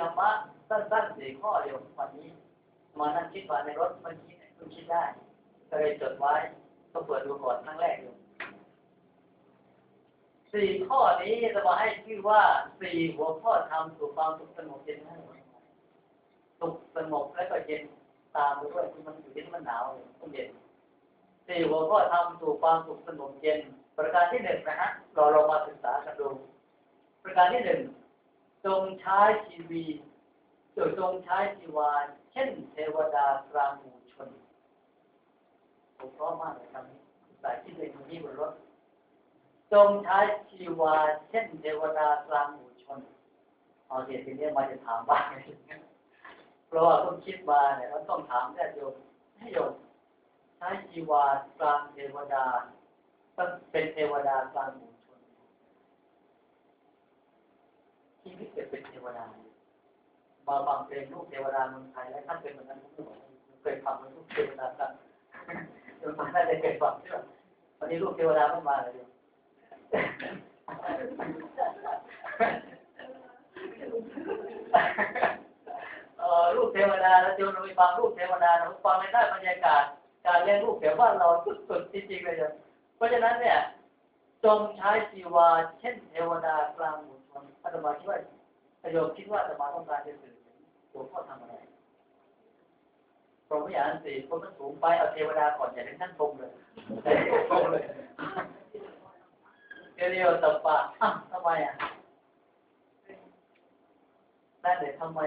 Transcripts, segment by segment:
ธรรมะสั้นๆสี่ข้อเดียววันนี้ มานั่งคิดว่าในรถเมันคิดมันคิดได้ก็เลยจดไว้ก็เปิดดูก่อนครั้งแรกอยู่สี่ข้อนี้จะมาให้ชื่อว่าสี่หัวข้อทำสู่ความสุขสงบเย็นให้สุขสงบและก็เย็นตามไปด้วยที่มันอยู่ที่มันหนาวต้องเย็นสี่หัวข้อทำสู่ความสุขสงบเย็น ประการที่หนึ่งนะฮะเราเรามาศึกษากันดูประการที่หนึ่ง จงใช้ชีวีโดยจงใช้ชีวาเช่นเทวดากลางหมู่ชนผมพร้อมมากเลยคำนี้สายที่หนึ่งนี้บนรถจงใช้ชีวาเช่นเทวดากลางหมู่ชนเอาเดี๋ยวทีนี้มาจะถามบ้างเพราะว่าต้องคิดมาเนี่ยเราต้องถามแค่โยมให้โยมใช้ชีวากลางเทวดาต้องเป็นเทวดากลางหมู่ชนชี วิตจะเทวดามาฟังเพลงลูกเทวดาเมืองไทยและท่านเป็นเหมือนนั้นเคยฟังมันลูกเทวดากันจนมาได้เคยฟังใช่ไหมวันนี้ลูกเทวดาไม่มาเลยเออลูกเทวดาแล้วโยมไปฟังลูกเทวดาเราฟังไม่ได้บรรยากาศ การเลี้ยงลูกแถวบ้านเราสุดๆจริงๆเลยเพราะฉะนั้นเนี่ยจงใช้ชีวาเช่นเทวดากลางหมู่ชนอาตมาคิดว่า โยมคิดว่าอาตมาต้องการจะสื่อถึงตัวพ่อทำอะไรพรหมยานสี่คนมันสูงไปเอาเทวดาก่อนอย่าถึงท่านพรมเลยพรมเลยเดียวตับปะอ้าทำไมอะนั่นเลยทำไม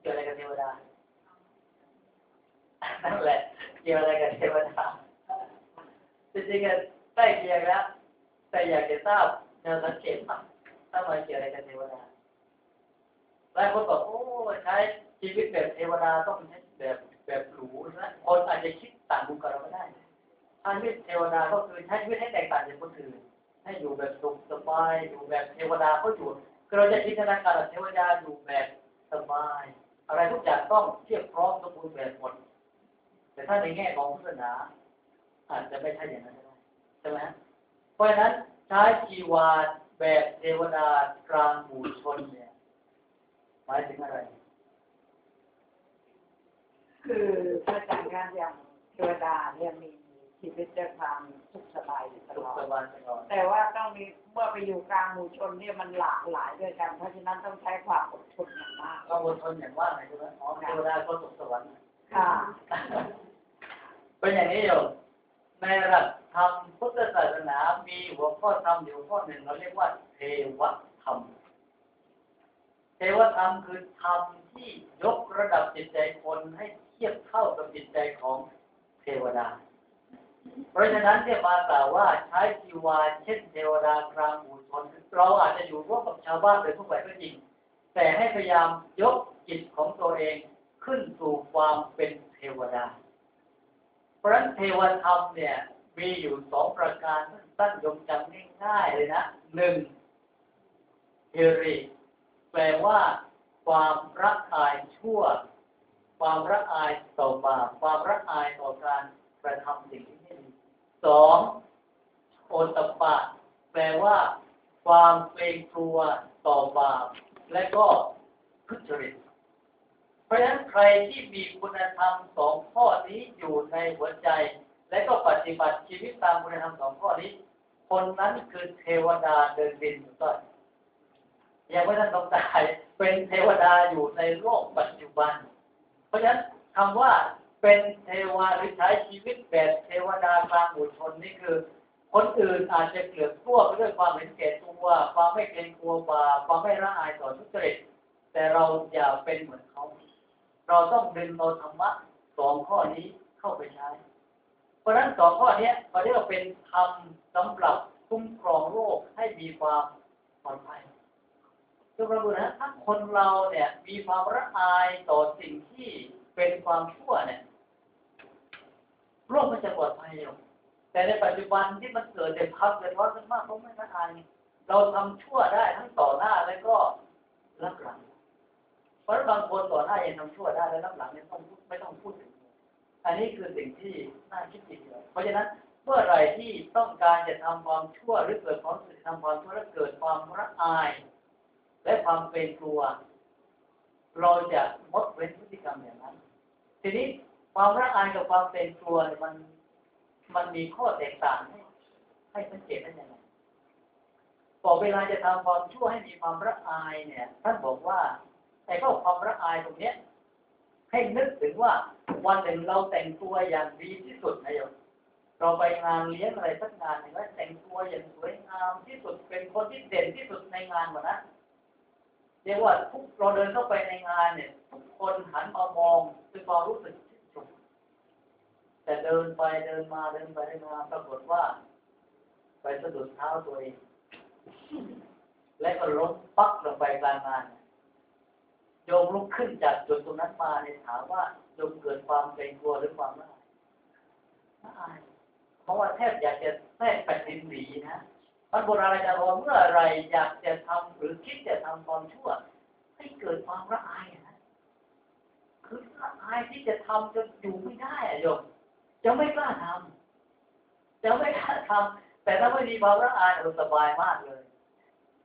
เกี่ยวอะไรกับเทวดา นั่นแหละเกี่ยวอะไรกับเทวดาจริงๆก็ใกล้เคียงแล้วแต่อยากจะทราบแนวสังเกตว่าทำไมเกี่ยวอะไรกับเทวดา หลายคนบอกโอ้ใช้ชีวิตแบบเทวดาต้องใช้แบบแบบหรูนะคนอาจจะคิดต่างมุมกับเราก็ได้ถ้าชีวิตเทวดาก็คือใช้ชีวิตให้แตกต่างจากคนอื่นให้อยู่แบบสุขสบายอยู่แบบเทวดาเขาอยู่คือเราจะจินตนาการแบบเทวดาอยู่แบบสบาย อะไรทุกอย่างต้องเทียบพร้อมสมบูรณ์แบบหมดแต่ถ้าในแง่ของพุทธศาสนาอาจจะไม่ใช่อย่างนั้นก็ได้ใช่ไหมเพราะฉะนั้นใช้ชีวาแบบเทวดากลางหมู่ชนเนี่ย หมายถึงอะไร คือพระอาจารย์การอย่างเทวดาเนี่ยมีชีวิตด้วยความสุขสบายอยู่ตสุลขอด สบายตลอดแต่ว่าต้องมีเมื่อไปอยู่กลางหมู่ชนเนี่ยมันหลากหลายด้วยกัน เพราะฉะนั้นต้องใช้ความอดทนอย่างมากเราอดทนอย่างว่าไงใช่ไหมอ๋อเทวดาก็ตกสวรรค์ค่ะเป็นอย่างนี้อยู่ในหลักธรรมพุทธศาสนา มีหัวข้อธรรมอยู่ข้อหนึ่งเราเรียกว่าเทวธรรมเทวธรรมคือธรรมที่ยกระดับจิตใจคนให้เทียบเท่ากับจิตใจของเทวดา เพราะฉะนั้นเนี่ยมากล่าวว่าใช้ชีวาเช่นเทวดากลางหมู่ชนเราอาจจะอยู่ร่วมกับชาวบ้านโดยทั่วไปก็จริง แต่ให้พยายามยกจิตของตัวเองขึ้นสู่ความเป็นเทวดา เพราะฉะนั้นเทวธรรมเนี่ยมีอยู่สองประการสั้นยมจำง่ายๆเลยนะหนึ่งเฮริ แปลว่า ความรักอายชั่ว ความรักอายต่อบาปความรักอายต่อการกระทำสิ่งที่ไม่ดีสองโอตปะ แปลว่า ความเกรงกลัวต่อบาปและก็ทุจริตเพราะฉะนั้นใครที่มีคุณธรรมสองข้อนี้อยู่ในหัวใจ และก็ปฏิบัติชีวิตตามคุณธรรมสองข้อนี้ คนนั้นคือเทวดาเดินดินต้น ยังไม่ทันต้องตายเป็นเทวดาอยู่ในโลกปัจจุบัน เพราะฉะนั้นคำว่าเป็นเทวาหรือใช้ชีวิตแบบเทวดากลางหมู่ชนนี่คือ คนอื่นอาจจะเกลือกกลัวไปด้วยความเห็นแก่ตัวความไม่เกรงกลัวบาปความไม่ละอายต่อทุจริตแต่เราอย่าเป็นเหมือนเขาเราต้องดึงเอาธรรมะสองข้อนี้เข้าไปใช้ เพราะฉะนั้นสองข้อนี้เขาเรียกว่าเป็นธรรมสำหรับคุ้มครองโลกให้มีความปลอดภัย ยกระบุนะถ้าคนเราเนี่ย มีความละอายต่อสิ่งที่เป็นความชั่วเนี่ยโลกมันจะปลอดภัยอยู่แต่ในปัจจุบันที่มันเกิดแต่พักเกิดร้อนกันมากเพราะไม่ละอายเราทำชั่วได้ทั้งต่อหน้าและก็รับหลัง เพราะบางคนต่อหน้ายังทำชั่วได้แล้วรับหลังเนี่ยต้องไม่ต้องพูดถึง อันนี้คือสิ่งที่น่าคิดอีกเลยเพราะฉะนั้นเมื่อไหร่ที่ต้องการจะทำความชั่วหรือเกิดความสึกทำความชั่วแล้วเกิดความละอาย และความเกรงกลัว เราจะงดเว้นพฤติกรรมอย่างนั้น ทีนี้ความรักอายกับความเป็นกลัวมัน มันมีข้อแตกต่างให้ให้สังเกตได้ยังไงบอกเวลาจะทำความชั่วให้มีความรักอายเนี่ย ท่านบอกว่าไอ้ข้อความรักอายตรงเนี้ย ให้นึกถึงว่าวันหนึ่งเราแต่งตัวอย่างดีที่สุดนะโยมเราไปงานเลี้ยงอะไรสักงานหนึ่งแล้วแต่งตัวอย่างสวยงามที่สุดเป็นคนที่เด่นที่สุดในงานวันนั้น เรียกว่าทุกเราเดินเข้าไปในงานเนี่ยทุกคนหันมามองด้วยความรู้สึกชมแต่เดินไปเดินมาเดินไปเดินมาปรากฏว่า ไปสะดุดเท้าตัวเองและก็ล้มปักลงไปกลางงานโยมลุกขึ้นจากจุดตรงนั้นมาเนี่ยถามว่าโยมเกิดความเกรงกลัวหรือความละอายละอายเพราะว่าแทบอยากจะแทรกแผ่นดินหนีนะ มันโบราณอาจารย์บอกว่าเมื่อไรอยากจะทำหรือคิดจะทำความชั่ว ให้เกิดความละอายนะคือละอายที่จะทำจนอยู่ไม่ได้อะโยมจะไม่กล้าทำจะไม่กล้าทำแต่ถ้าไม่มีความละอายเราสบายมากเลย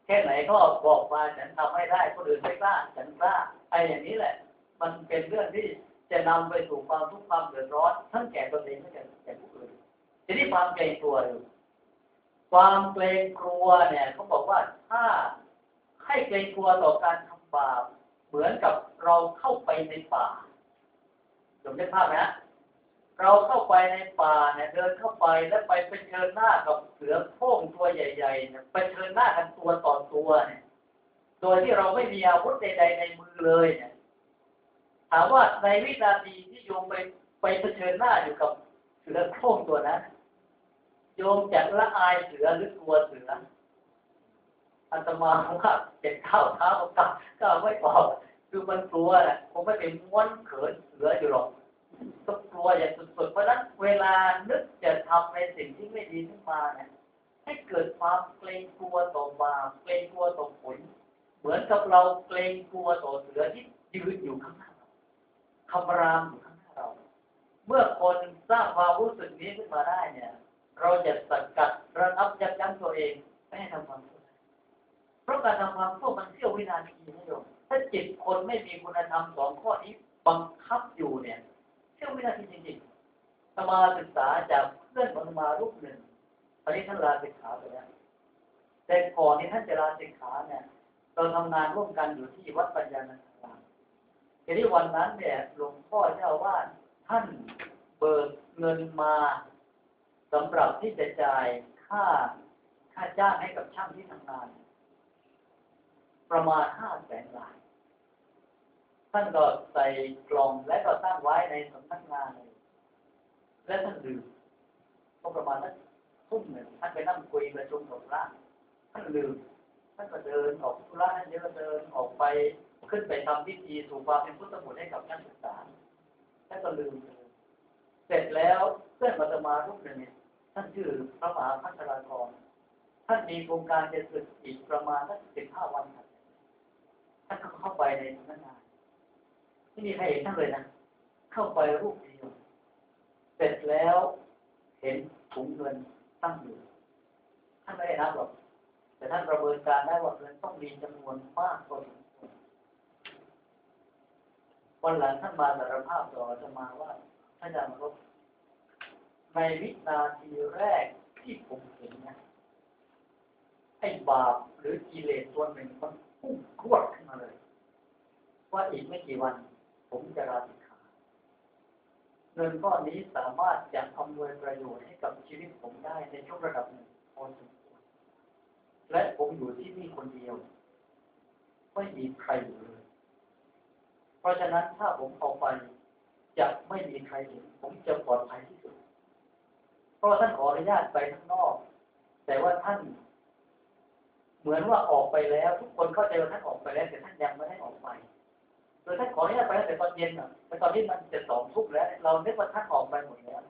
แค่ไหนก็บอกมาฉันทำไม่ได้คนอื่นไม่กล้าฉันกล้าไอ้อย่างนี้แหละ มันเป็นเรื่องที่จะนำไปสู่ความทุกข์ความเดือดร้อนทั้งแก่ตนเองและแก่แก่ผู้อื่นทีนี้ความเกรงตัวอยู่ ความเกรงกลัวเนี่ยเขาบอกว่าถ้าให้เกรงกลัวต่อการทำบาปเหมือนกับเราเข้าไปในป่าจำได้ภาพไหมฮะเราเข้าไปในป่าเนี่ยเดินเข้าไปแล้วไปเผชิญหน้ากับเสือโคร่งตัวใหญ่ๆเนี่ยเผชิญหน้ากันตัวต่อตัวเนี่ยโดยที่เราไม่มีอาวุธใดๆในมือเลยเนี่ยถามว่าในวินาทีที่โยมไปไปเผชิญหน้าอยู่กับเสือโคร่งตัวนั้น โยมจะละอายเสือหรือกลัวเสืออาตมาว่าเจ็บเท้าเท้าก้าวก้าไม่ออกคือมันกลัวแหละคงไม่เป็นม้วนเขินเสืออยู่หรอกต้องกลัวอย่างสุดๆเพราะนั้นเวลานึกจะทำในสิ่งที่ไม่ดีขึ้นมาเนี่ยให้เกิดความเกรงกลัวต่อบาปเกรงกลัวต่อผล เหมือนกับเราเกรงกลัวต่อเสือที่ยืนอยู่ข้างหน้าเราคำรามอยู่ข้างหน้าเรา เมื่อคนสร้างความรู้สึกนี้ขึ้นมาได้เนี่ย เราจะสกัดระงับยับยั้งตัวเองไม่ให้ทำความชั่วเพราะการทำความชั่วมันเสี้ยววินาทีนะโยมถ้าจิตคนไม่มีคุณธรรมสองข้อนี้บังคับอยู่เนี่ยเสี้ยววินาทีจริงๆสมาศึกษาจากเพื่อนของมารูปหนึ่งตอนนี้ท่านลาสิกขาไปแล้วแต่ก่อนนี้ท่านจะลาสิกขาเนี่ยเราทำงานร่วมกันอยู่ที่วัดปัญญานันทารามทีนี้วันนั้นเนี่ยหลวงพ่อเจ้าว่าท่านเบิกเงินมา สำหรับที่จะจ่ายค่าค่าจ้างให้กับช่างที่ทำงาน ประมาณห้าแสนบาทท่านก็ใส่กล่องและก็ตั้งไว้ในสำนักงาน และท่านดื่มก็ประมาณสักทุ่มหนึ่งท่านไปนั่งคุยประชุมกับพระท่านลืมท่านก็เดินออกธุระท่านเยอะเดินออกไปขึ้นไปทำพิธีสู่ความเป็นพุทธบุตรให้กับนักศึกษาท่านก็ลืมเลยเสร็จแล้วเพื่อนมาตมารูปหนึ่งเนี่ย ท่านชื่อพระมหาพัชรากรท่านมีโครงการจะศึกอีกประมาณสักสิบห้าวันครับท่านก็เข้าไปในสำนักงานไม่มีใครเห็นท่านเลยนะเข้าไปรูปเดียวเสร็จแล้วเห็นถุงเงินตั้งอยู่ท่านไม่ได้นับหรอกแต่ท่านประเมินการได้ว่าเงินต้องมีจำนวนมากพอสมควรวันหลังท่านมาสารภาพต่อจะมาว่าท่านอาจารย์บอก ในวินาทีแรกที่ผมเห็นนะไอ้บาปหรือกิเลสตัวหนึ่งมันพุ่งพรวดขึ้นมาเลย ว่าอีกไม่กี่วัน ผมจะลาสิกขาเงินก้อนนี้สามารถจะอำนวยประโยชน์ให้กับชีวิตผมได้ในช่วงระดับหนึ่งพอสมควรและผมอยู่ที่นี่คนเดียว ไม่มีใครอยู่เลย เพราะฉะนั้นถ้าผมออกไปจะไม่มีใครเห็นผมจะปลอดภัยที่สุด เพราะท่านขออนุญาตไปข้างนอก แต่ว่าท่าน เหมือนว่าออกไปแล้ว ทุกคนเข้าใจว่าท่านออกไปแล้ว แต่ท่านยังไม่ได้ออกไปโดยท่านขออนุญาตไปตั้งแต่ตอนเย็นอะแต่ตอนนี้มันจะสองทุ่มแล้ว เราเรียกว่าท่านออกไปหมดแล้ว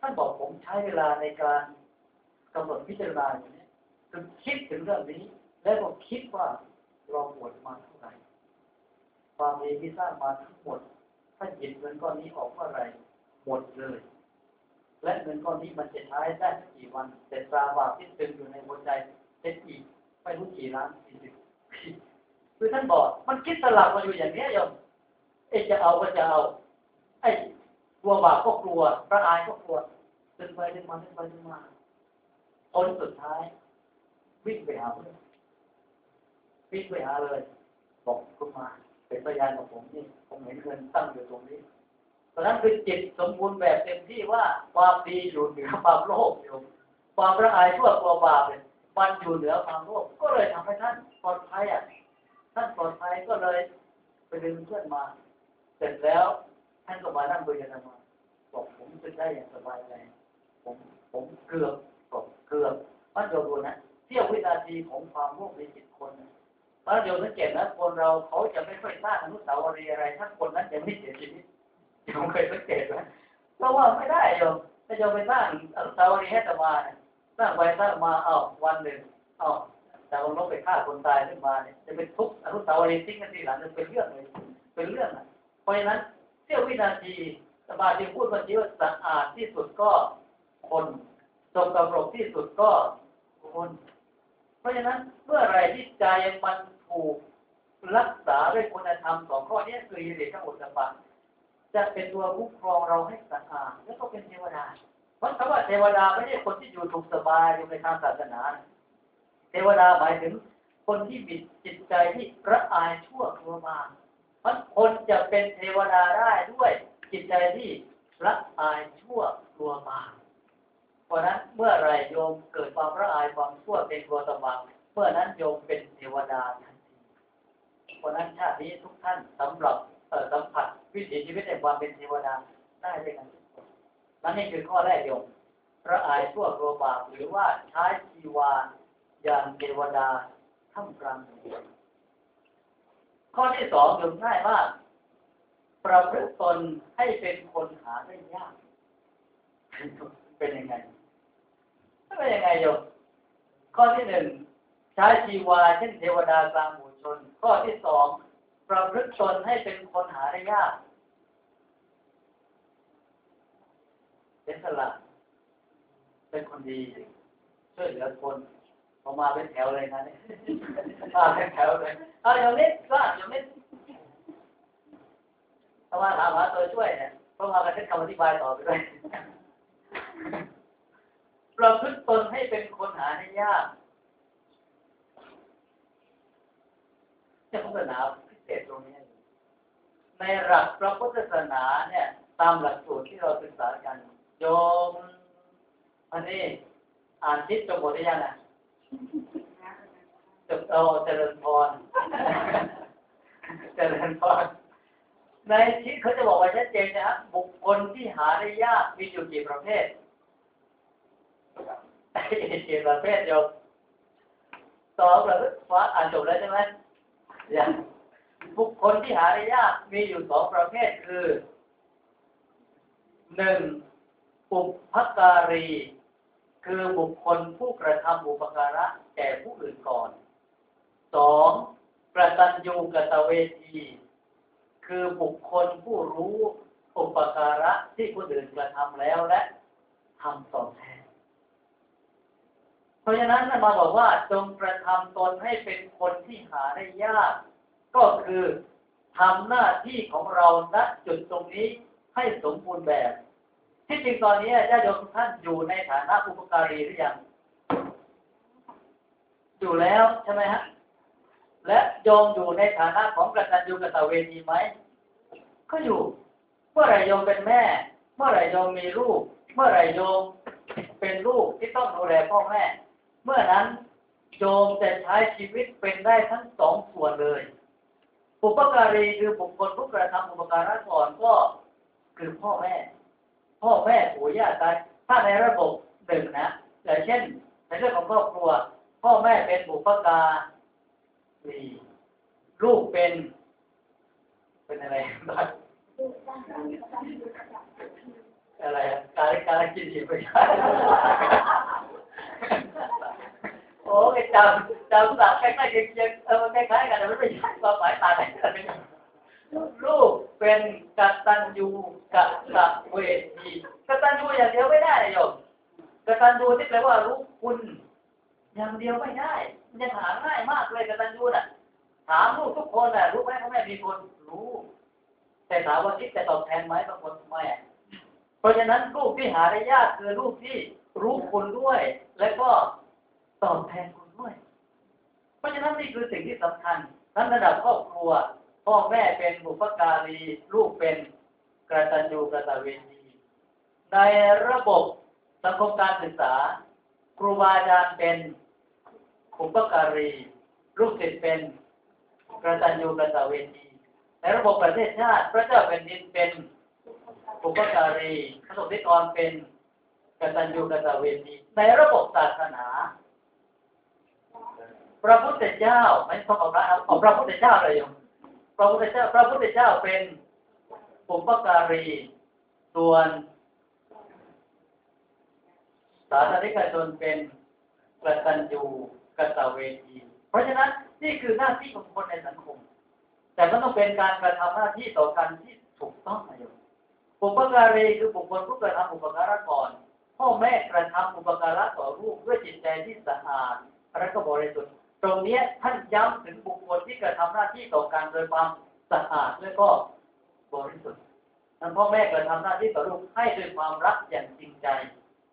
ท่านบอกผมใช้เวลาในการกำหนดพิจารณาอย่างนี้คือคิดถึงเรื่องนี้ แล้วก็คิดว่าเราบวชมาเท่าไหร่ความดีที่สร้างมาทั้งหมด ถ้าหยิบเงินก้อนนี้ออกเมื่อไรหมดเลย และเงินก้อนนี้มันจะใช้ได้กี่วันแต่ตราบาปที่ตึงอยู่ในหัวใจเป็นอีกไม่รู้กี่ล้านสี่สิบคือท่านบอกมันคิดสลับมาอยู่อย่างเนี้ยโยมไอ้จะเอาก็จะเอา ไอ้กลัวบาปก็กลัวพระอายก็กลัวดึงไปดึงมาดึงไปดึงมาผลสุดท้าย วิ่งไปหาเพื่อนวิ่งไปหาเลย บอกคุณมา เป็นพยานกับผมนี่ผมเห็นเงินตั้งอยู่ตรงนี้ เพราะนั้นคือจิตสมบูรณ์แบบเต็มที่ว่าความดีอยู่เหนือความโลภอยู่ความละอายชั่วกลัวบาปเนี่ยมันอยู่เหนือความโลภก็เลยทำให้ท่านปลอดภัยอะท่านปลอดภัยก็เลยไปดึงเพื่อนมา เสร็จแล้วท่านก็มานั่งคุยกันมาบอกผมจะได้อย่างสบายใจผมผมเกือบบอกเกือบมันโยมดูนะเที่ยววินาทีของความโลภในจิตคนนะพระโยมสังเกตนะคนเราเขาจะไม่ค่อยสร้างอนุสาวรีย์อะไรถ้าคนนั้นยังไม่เสียชีวิต โยมเคยสังเกตไหมเพราะว่าไม่ได้โยมถ้าโยมไปสร้างอนุสาวรีย์ให้ตมานี่ยสร้างไปสร้างมาเอาวันหนึ่งเอาแต่วันลบไปฆ่าคนตายขึ้นมาเนี่ยจะเป็นทุกข์อนุสาวรีย์ทิ้งกันทีหลังจะเป็นเรื่องเลยเป็นเรื่องอะเพราะฉะนั้นเที่ยววินาทีสมาธิพูดเมื่อกี้ว่าสะอาดที่สุดก็คนสกปรกที่สุดก็คน เพราะฉะนั้นเมื่อไรที่ใจมันถูกรักษาด้วยคุณธรรมสองข้อนี้คือยิริทั้งหมดสัมปะ จะเป็นตัวคุ้มครองเราให้สะอาดแล้วก็เป็นเทวดาเพราะคำว่าเทวดาไม่ใช่คนที่อยู่ถูกสบายอยู่ในทางศาสนา เทวดาหมายถึงคนที่มีจิตใจที่ระอายชั่วกลัวบาเพราะคนจะเป็นเทวดาได้ด้วยจิตใจที่ละอายชั่วกลัวบาเพราะนั้นเมื่อไรโยมเกิดความละอายความชั่วเป็นกลัวตบาปเมื่อนั้นโยมเป็นเทวดาทันทีเพราะนั้นชาตินี้ทุกท่านสำหรับ สัมผัสวิถีชีวิตแห่งความเป็นเทวดาได้ด้วยกันนั่นนี่คือข้อแรกโยมละอายชั่วกลัวบาหรือว่าใช้ชีวาอย่างเทวดาท่ามกลางข้อที่สองโยมง่ายมากประพฤติตนให้เป็นคนหาได้ยาก เป็นยังไงเป็นยังไงโยมข้อที่หนึ่งใช้ชีวาเช่นเทวดากลางหมู่ชน ข้อที่สอง ประพฤติตนให้เป็นคนหาได้ยาก เป็นสละเป็นคนดี ช่วยเหลือคนพอมาเป็นแถวเลยนะเนี่ยมาเป็นแถวเลยเอาอย่างนี้ก็อย่างนี้ถ้ามาถามหาตัวช่วยเนี่ยเพราะมากันเป็นคำอธิบายต่อไปด้วยประพฤติตนให้เป็นคนหาได้ยากจะพุทธศาสนาพิ เศษตรงนี้ ในหลักพระพุทธศาสนาเนี่ย ตามหลักสูตรที่เราศึกษากัน โยมอันนี้อ่านทิศจบหมดหรือยังอะจบเอาเจริญพรเจริญพรในที่เขาจะบอกไว้ชัดเจนนะฮะบุคคลที่หาได้ยากมีอยู่กี่ประเภทกี่ประเภทโยมตอบแล้วฟ้าอ่านจบแล้วใช่ไหมยัง บุคคลที่หาได้ยากมีอยู่สองประเภทคือหนึ่งปุพพการี คือบุคคลผู้กระทำอุปการะแก่ผู้อื่นก่อนสองกตัญญูกตเวที คือบุคคลผู้รู้อุปการะที่ผู้อื่นกระทำแล้วและทำตอบแทนเพราะฉะนั้นมาบอกว่าจงกระทำตนให้เป็นคนที่หาได้ยาก ก็คือทำหน้าที่ของเราณจุดตรงนี้ให้สมบูรณ์แบบ ที่จริงตอนนี้ญาติโยมท่านอยู่ในฐานะอุปการีหรือยัง อยู่แล้วใช่ไหมฮะ และโยมอยู่ในฐานะของกตัญญูกตเวทีไหม ก็อยู่ เมื่อไรโยมเป็นแม่ เมื่อไรโยมมีลูก เมื่อไรโยมเป็นลูกที่ต้องดูแลพ่อแม่ เมื่อนั้นโยมจะใช้ชีวิตเป็นได้ทั้งสองส่วนเลย อุปการีคือบุคคลผู้กระทำอุปการะก่อนก็คือพ่อแม่ พ่อแม่ปู่ย่าตายถ้าในระบบหนึ่งนะอย่างเช่น ในเรื่องของครอบครัว พ่อแม่เป็นบุปการีลูกเป็น เป็นอะไรบ้างอะไรการการกินอิ่มไปใช่ โอ้ยจำจำสับใกล้ๆเคียงๆเออคล้ายๆกันแต่มันไม่ใช่ความหมายต่างกันลูกเป็นกตัญญูกะตะเวทีกตัญญูอย่างเดียวไม่ได้โยมกตัญญูที่แปลว่ารู้คุณอย่างเดียวไม่ได้มันจะหาง่ายมากเลยกตัญญูน่ะ ถามลูกทุกคนน่ะรู้ไหมพ่อแม่มีคนรู้ แต่ถามว่าคิดจะตอบแทนไหมบางคนไม่เพราะฉะนั้นลูกที่หาได้ยากคือลูกที่รู้คุณด้วย และก็ ตอบแทนคุณด้วย เพราะฉะนั้นนี่คือสิ่งที่สำคัญนั้นระดับครอบครัว พ่อแม่เป็นบุพการี ลูกเป็นกระตันยูกระตเวทีในระบบสังคมการศึกษา ครูบาอาจารย์เป็นบุพการี ลูกศิษย์เป็นกระตันยูกระตเวทีในระบบประเทศชาติ พระเจ้าเป็นดินเป็นบุพการีขนมนิกรเป็นกตัญญูกตเวทีในระบบศาสนา พระพุทธเจ้าไม่ต้องเอาพระเอาพระพุทธเจ้าเลยโยมพระพุทธเจ้า พระพุทธเจ้าเป็นปุปการีส่วนสาธารณชนเป็นกตัญญูกตเวทีเพราะฉะนั้นนี่คือหน้าที่ของคนในสังคม แต่มันต้องเป็นการกระทำหน้าที่ต่อกันที่ถูกต้องนะโยมปุปการีคือบุคคลผู้กระทำอุปการะก่อนพ่อแม่กระทำอุปการะต่อลูกด้วยจิตใจที่สะอาดและก็บริสุทธิ์ ตรงนี้ท่านย้ำถึงบุคคลที่กระทำหน้าที่ต่อการโดยความสะอาดและก็บริสุทธิ์นั้นพ่อแม่กระทำหน้าที่ต่อลูกให้ด้วยความรักอย่างจริงใจ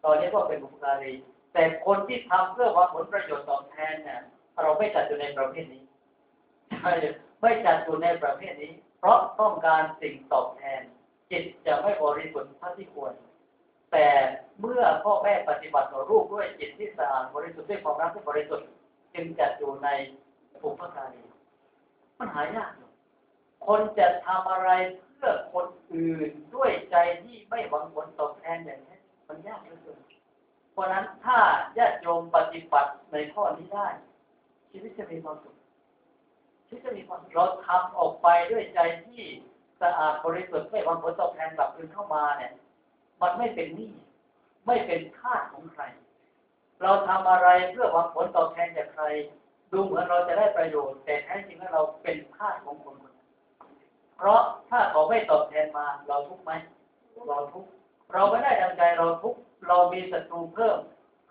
ตอนนี้ก็เป็นบุคการีแต่คนที่ทำเพื่อหวังผลประโยชน์ตอบแทนเนี่ยเราไม่จัดอยู่ในประเภทนี้ไม่จัดอยู่ในประเภทนี้ เพราะต้องการสิ่งตอบแทน จิตจะไม่บริสุทธิ์เท่าที่ควร แต่เมื่อพ่อแม่ปฏิบัติต่อลูกด้วยจิตที่สะอาดบริสุทธิ์ด้วยความรักที่บริสุทธิ์ จึงจัดอยู่ในภูมิการีมันหายากคนจะทำอะไรเพื่อคนอื่นด้วยใจที่ไม่หวังผลตอบแทนอย่างนี้มันยากเหลือเกินเพราะนั้นถ้าญาติโยมปฏิบัติในข้อนี้ได้ ชีวิตจะมีความสุขชีวิตจะมีความเราทำออกไปด้วยใจที่สะอาดบริสุทธิ์ไม่หวังผลตอบแทนกลับคืนเข้ามาเนี่ย มันไม่เป็นหนี้ไม่เป็นทาสของใคร เราทำอะไรเพื่อหวังผลตอบแทนจากใคร ดูเหมือนเราจะได้ประโยชน์ แต่แท้จริงแล้วเราเป็นทาสของคนคนนั้นเพราะถ้าเขาไม่ตอบแทนมา เราทุกข์ไหมเราทุกข์เราไม่ได้ดังใจเราทุกข์เรามีศัตรูเพิ่ม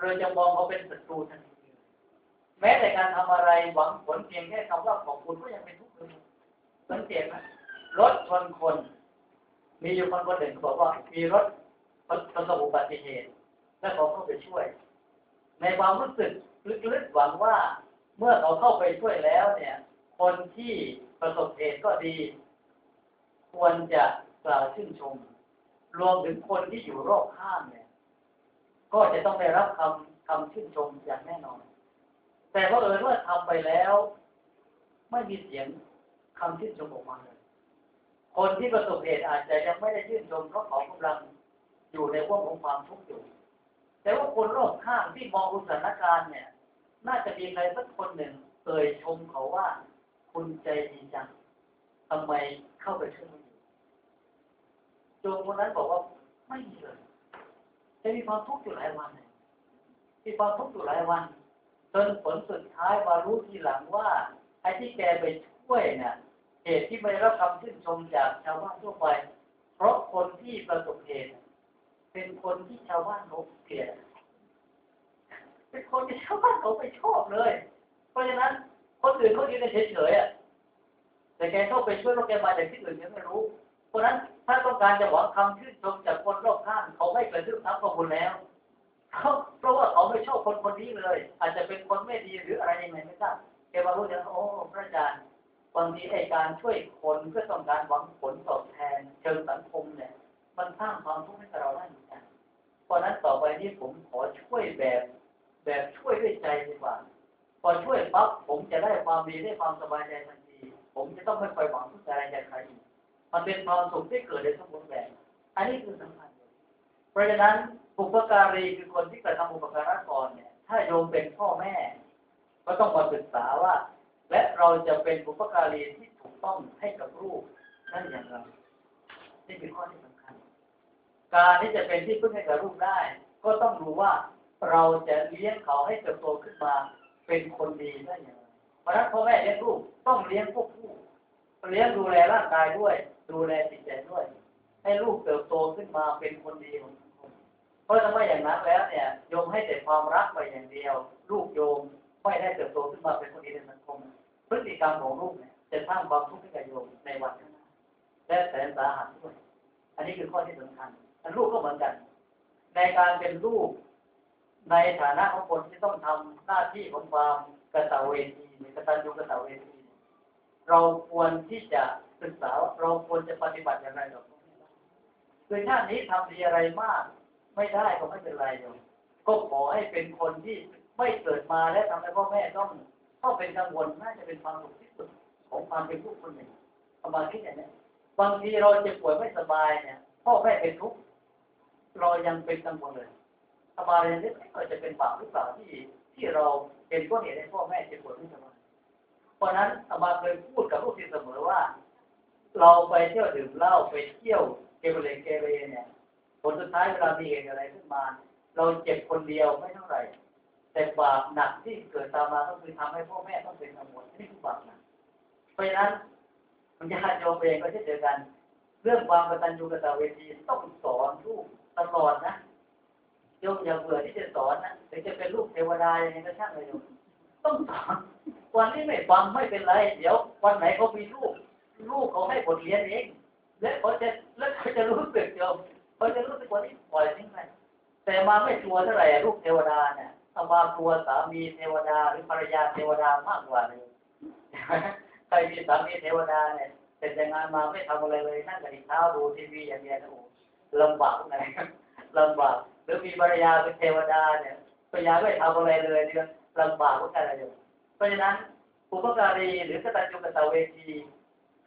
เราจะมองเขาเป็นศัตรูทันทีแม้แต่การทำอะไรหวังผลเพียงแค่คำว่าขอบคุณก็ยังเป็นทุกข์เลยสังเกตไหมรถชนคน มีอยู่คนคนหนึ่งเขาบอกว่ามีรถประสบอุบัติเหตุและเขาเข้าไปช่วย ในความรู้สึกลึกๆหวังว่าเมื่อเขาเข้าไปช่วยแล้วเนี่ย คนที่ประสบเหตุก็ดี ควรจะกล่าวชื่นชม รวมถึงคนที่อยู่รอบข้างเนี่ย ก็จะต้องได้รับคำคำชื่นชมอย่างแน่นอน แต่เพราะเอิญว่าทำไปแล้ว ไม่มีเสียงคำชื่นชมออกมาเลยคนที่ประสบเหตุอาจจะยังไม่ได้ชื่นชมเพราะเขากำลังอยู่ในวงของความทุกข์อยู่ แต่ว่าคนรอบข้างที่มองสถานการณ์เนี่ย น่าจะมีใครสักคนหนึ่งเอ่ยชมเขาว่า คุณใจดีจังทำไมเข้าไปช่วยมันโจมคนนั้นบอกว่าไม่มีเลยจะมีความทุกข์อยู่หลายวันมีความทุกข์อยู่หลายวันจนผลสุดท้ายมารู้ทีหลังว่าไอ้ที่แกไปช่วยเนี่ยเหตุที่ไม่รับคำชื่นชมจากชาวบ้านทั่วไป เพราะคนที่ประสบเหตุ เป็นคนที่ชาวบ้านเขาเกลียดเป็นคนที่ชาวบ้านเขาไม่ชอบเลย เพราะฉะนั้นคนอื่นเขายืนเฉยๆอะแต่แกเข้าไปช่วยเราแกมาจากที่อื่นยังไม่รู้ เพราะนั้นถ้าต้องการจะหวังคำชื่นชมจากคนรอบข้างเขาไม่กระทืบทับขบุญแล้วเขาเพราะว่าเขาไม่ชอบคนคนนี้เลย อาจจะเป็นคนไม่ดีหรืออะไรยังไงไม่ทราบแกมารู้อย่างโอ้พระอาจารย์บางทีไอการช่วยคนเพื่อต้องการหวังผลตอบแทนเชิงสังคมเนี่ย มันสร้างความทุกข์ให้กับเราได้ เพราะนั้นต่อไปนี้ผมขอช่วยแบบ แบบช่วยด้วยใจดีกว่า พอช่วยปั๊บผมจะได้ความดีได้ความสบายใจทันที ผมจะต้องไม่คอยหวังทุกอะไรจากใครอีกมันเป็นความสุขที่เกิดในสมบูรณ์แบบ อันนี้คือสำคัญเพราะฉะนั้นบุปการีคือคนที่กระทำบุปการะก่อนเนี่ย ถ้าโยมเป็นพ่อแม่ ก็ต้องมาศึกษาว่า และเราจะเป็นบุปการีที่ถูกต้องให้กับลูกนั่นอย่างไรนี่คือข้อที่ การที่จะเป็นที่พึ่งให้กับลูกได้ ก็ต้องรู้ว่าเราจะเลี้ยงเขาให้เติบโตขึ้นมาเป็นคนดีได้อย่างไรเพราะนั้นพ่อแม่เลี้ยงลูกต้องเลี้ยงพวกผู้เลี้ยงดูแลร่างกายด้วย ดูแลจิตใจด้วย ให้ลูกเติบโตขึ้นมาเป็นคนดีของสังคมเพราะถ้าไม่อย่างนั้นแล้วเนี่ยโยมให้แต่ความรักไปอย่างเดียว ลูกโยมไม่ได้เติบโตขึ้นมาเป็นคนดีในสังคม พฤติกรรมของลูกเนี่ยจะสร้างความทุกข์ให้กับโยมในวันข้างหน้าและแสนสาหัสด้วย อันนี้คือข้อที่สำคัญ ลูกก็เหมือนกัน ในการเป็นลูก ในฐานะของคนที่ต้องทำหน้าที่ของความกตเวทีหรือกตัญญูกตเวทีเราควรที่จะศึกษาเราควรจะปฏิบัติอย่างไรต่อพ่อแม่บ้างคือชาตินี้ทำดีอะไรมาก ไม่ได้ก็ไม่เป็นไรโยมก็ขอให้เป็นคนที่ไม่เกิดมาและทำให้พ่อแม่ต้องต้องเป็นกังวลน่าจะเป็นความสุขที่สุดของความเป็นผู้คนหนึ่งประมาณนี้เนี่ยบางทีเราเจ็บป่วยไม่สบายเนี่ยพ่อแม่เป็นทุกข์ เรายังเป็นกังวลเลยประมาณนี้เราจะเป็นบาปหรือเปล่าที่ที่เราเป็นต้นเหตุให้พ่อแม่เจ็บปวยไม่สบายเพราะนั้นอามาเคยพูดกับลูกศิษย์เสมอว่า เราไปเที่ยวดื่มเหล้าไปเที่ยวเกเรเกเรเนี่ยผลสุดท้ายเวลามีเหตุอะไรขึ้นมา เราเจ็บคนเดียวไม่เท่าไหร่ แต่บาปหนักที่เกิดตามมาก็คือทำให้พ่อแม่ต้องเป็นกังวลนี่คือบาปหนักเพราะฉะนั้นญาติโยมเองก็เช่นเดียวกัน เรื่องความกตัญญูกตเวทีต้องสอนลูก ตลอดนะโยมอย่าเบื่อที่จะสอนนะถึงจะเป็นลูกเทวดาอย่างไรก็ช่างเลยโยมต้องสอนวันนี้ไม่ฟังไม่เป็นไร เดี๋ยว วันไหนเขามีลูกลูกเขาให้บทเรียนเองและเขาจะและเขาจะรู้สึกโยมเขาจะรู้สึกว่านี่ปล่อยทิ้งไปแต่มาไม่ชัวร์เท่าไหร่ลูกเทวดาเนี่ยเอามากลัวสามีเทวดาหรือภรรยาเทวดามากกว่าเลยใครมีสามีเทวดาเนี่ยแต่แต่งงานมาไม่ทำอะไรเลยนั่งกับเท้าดูทีวีอย่างเดียวนะโอ้ ลำบากไงลำบากหรือมีภรรยาเป็นเทวดาเนี่ยภรรยาไม่ทำอะไรเลยเนี่ยลำบากก็อะไรอยู่เพราะฉะนั้นอุปการีหรือกตัญญูกตเวที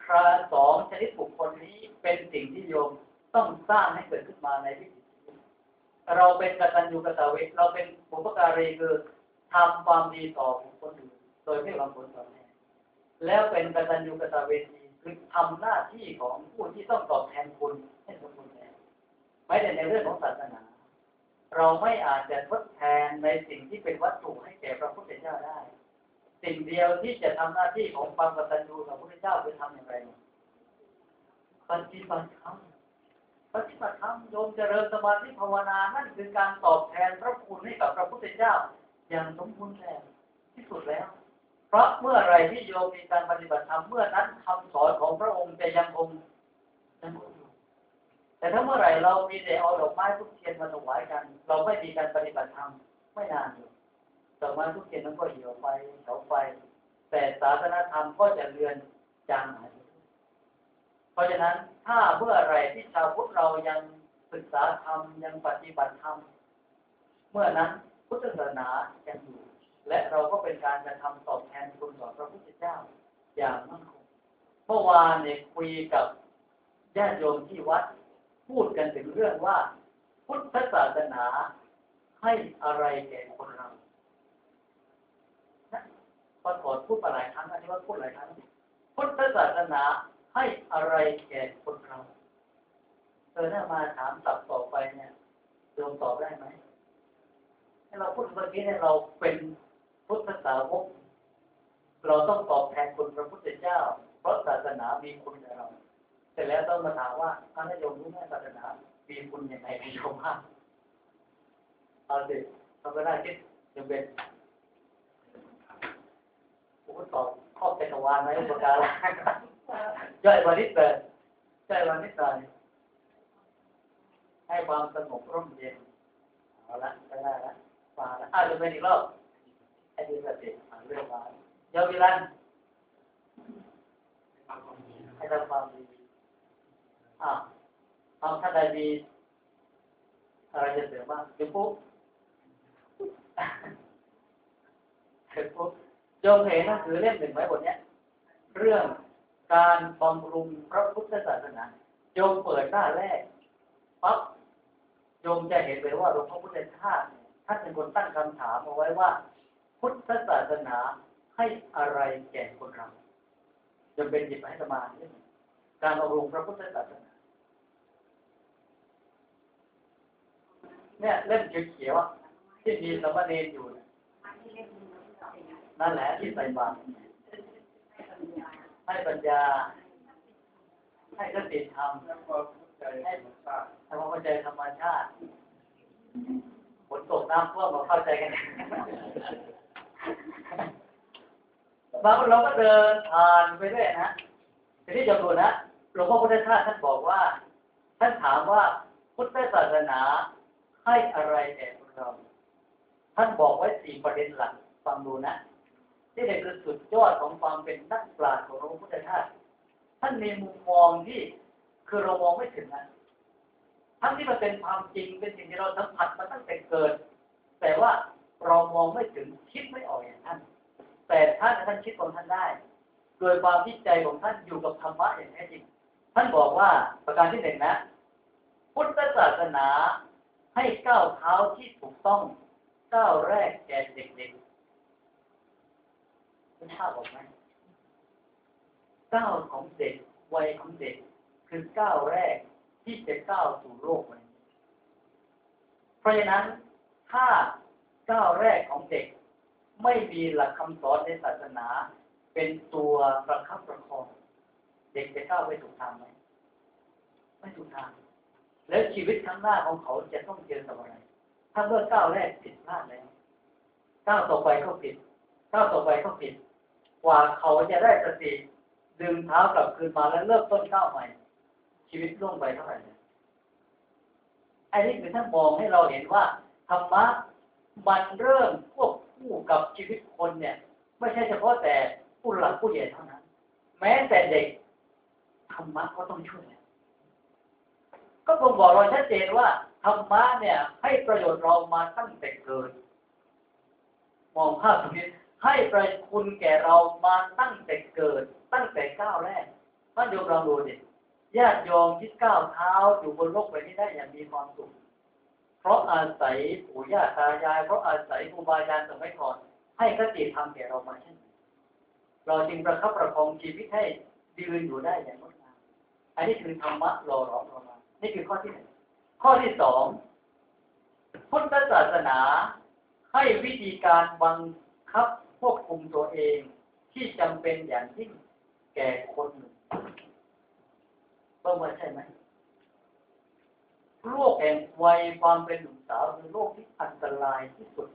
คราสองชนิดบุคคลนี้เป็นสิ่งที่โยมต้องสร้างให้เกิดขึ้นมาในวิถีชีวิตเราเป็นกตัญญูกตเวทีเราเป็นอุปการีคือทำความดีต่อบุคคลอื่นโดยไม่หวังผลตอบแทนแล้วเป็นกตัญญูกตเวทีคือทำหน้าที่ของผู้ที่ต้องตอบแทนคุณให้สม ม่แต่ในเรื่องของศาสนา เราไม่อาจจะทดแทนในสิ่งที่เป็นวัตถุให้แก่พระพุทธเจ้าได้ สิ่งเดียวที่จะทำหน้าที่ของความกตัญญูต่อพระพุทธเจ้าคือทำอย่างไรปฏิบัติธรรมปฏิบัติธรรมโยมเจริญสมาธิภาวนานั่นคือการตอบแทนพระคุณให้กับพระพุทธเจ้า อย่างสมบูรณ์แบบที่สุดแล้ว เพราะเมื่อไรที่โยมมีการปฏิบัติธรรมเมื่อนั้นคำสอนของพระองค์จะยังคงยังคง แต่ถ้าเมื่อไหร่เรามีแต่เอาดอกไม้ทุกเทียนมาถวายกัน เราไม่มีการปฏิบัติธรรมไม่นานอยู่ดอกไม้ทุกเทียนนั้นก็เหี่ยวไปเฉาไป แต่ศาสนธรรมก็จะเลือนจางหายเพราะฉะนั้นถ้าเมื่อไรที่ชาวพุทธเรายังศึกษาธรรมยังปฏิบัติธรรมเมื่อนั้นพุทธศาสนายังอยู่ และเราก็เป็นการกระทำตอบแทนคุณต่อพระพุทธเจ้าอย่างมั่นคงเมื่อวานเนี่ยคุยกับญาติโยมที่วัด พูดกันถึงเรื่องว่า พุทธศาสนาให้อะไรแก่คนเราพอถอดพูดหลายครั้งอันนี้ว่าพูดหลายครั้งพุทธศาสนาให้อะไรแก่คนเราเออถ้ามาถามตับต่อไปเนี่ยโยมตอบได้ไหมให้เราพูดเมื่อกี้เนี่ยเราเป็นพุทธสาวกเราต้องตอบแทนคุณพระพุทธเจ้า เพราะศาสนามีคุณกับเรา เสร็จแล้วต้องมาถามว่าท่านโยมรู้ไหมศาสนามีคุณยังไงในโยมบ้างเอาสิเราก็ได้คิดจะเป็นผมก็ตอบข้อเป็นวานไว้อุปการะย่อยวันนิดเลยย่อยวันนิดเลยให้ความสงบร่มเย็นเอาละได้ได้ละมาละอะจะเป็นอีกรอบให้ดีสติอ่าเรื่องมาเยาวิรันให้ทำความดี อะเอาท่านใดมีอะไรจะเสริมบ้างเดี๋ยวปุ๊บเดี๋ยวปุ๊บโยมเห็นหนังสือเล่มหนึ่งไหมบทเนี้ย เรื่องการบำรุงพระพุทธศาสนาโยมเปิดหน้าแรกปั๊บโยมจะเห็นเลยว่าหลวงพ่อพุทธทาสเนี่ยท่านเป็นคนตั้งคำถามเอาไว้ว่า พุทธศาสนาให้อะไรแก่คนเราจนเป็นหยิบให้สมาธิการบำรุงพระพุทธศาสนา เนี่ยเล่มเขียวๆที่มีสมณเณรอยู่ นั่นแหละที่ใส่บาตรให้ปัญญา ให้สติธรรมให้ความเข้าใจธรรมชาติฝนตกน้ำท่วมมาเข้าใจกันบางคนเราก็เดินผ่านไปเรื่อยนะทีนี้จะดูนะหลวงพ่อพุทธทาสท่านบอกว่า ท่านถามว่าพุทธศาสนา ให้อะไรแก่พวกเรา ท่านบอกไว้สี่ประเด็นหลักฟังดูนะที่เด็กคือสุดยอดของความเป็นนักปราชญ์ของหลวงพุทธทาท่านมีมุมมองที่คือเรามองไม่ถึงนะทั้งที่มันเป็นความจริงเป็นสิ่งที่เราสัมผัสมาตั้งแต่เกิด แต่ว่าเรามองไม่ถึงคิดไม่ออกอย่างท่าน แต่ท่านท่านคิดของท่านได้ โดยความที่ใจของท่านอยู่กับธรรมะอย่างแท้จริง ท่านบอกว่าประการที่หนึ่งนะ พุทธศาสนา ให้ก้าวเท้าที่ถูกต้องก้าวแรกแก่เด็กๆคุณทราบบอกไหมก้าวของเด็กวัยของเด็ก คือก้าวแรกที่จะก้าวสู่โลกนี้เพราะฉะนั้นถ้าก้าวแรกของเด็ก ไม่มีหลักคำสอนในศาสนา เป็นตัวประคับประคอง เด็กจะก้าวไปถูกทางไหมไม่ถูกทาง แล้วชีวิตข้างหน้าของเขาจะต้องเจอกับอะไร ถ้าเมื่อก้าวแรกผิดพลาดแล้วก้าวต่อไปก็ผิดก้าวต่อไปก็ผิด กว่าเขาจะได้สติดึงเท้ากลับคืนมาแล้วเริ่มต้นก้าวใหม่ ชีวิตล่วงไปเท่าไหร่เนี่ยอันนี้คือท่านมองให้เราเห็นว่าธรรมะมันเริ่มควบคู่กับชีวิตคนเนี่ย ไม่ใช่เฉพาะแต่ผู้หลักผู้ใหญ่เท่านั้น แม้แต่เด็กธรรมะก็ต้องช่วย ก็ผมบอกเราชัดเจนว่าธรรมะเนี่ย ให้ประโยชน์เรามาตั้งแต่เกิดมองภาพตรงนี้ให้ประคุณแก่เรามาตั้งแต่เกิด ตั้งแต่ก้าวแรกท่านโยมลองดูดิญาติโยมที่ก้าวเท้าอยู่บนโลกใบนี้ได้อย่างมีความสุขเพราะอาศัยปู่ย่าตายาย เพราะอาศัยครูบาอาจารย์สมัยก่อนให้คติธรรมแก่เรามาเช่นนั้นเราจึงประคับประคองชีวิตให้ยืนอยู่ได้อย่างงดงามอันนี้คือธรรมะหล่อหลอมเรา นี่คือข้อที่หนึ่งข้อที่สองพุทธศาสนาให้วิธีการบังคับควบคุมตัวเองที่จำเป็นอย่างยิ่งแก่คนหนึ่งบ้างว่าใช่ไหมโลกแห่งวัยความเป็นหนุ่มสาวคือโลกที่อันตรายที่สุด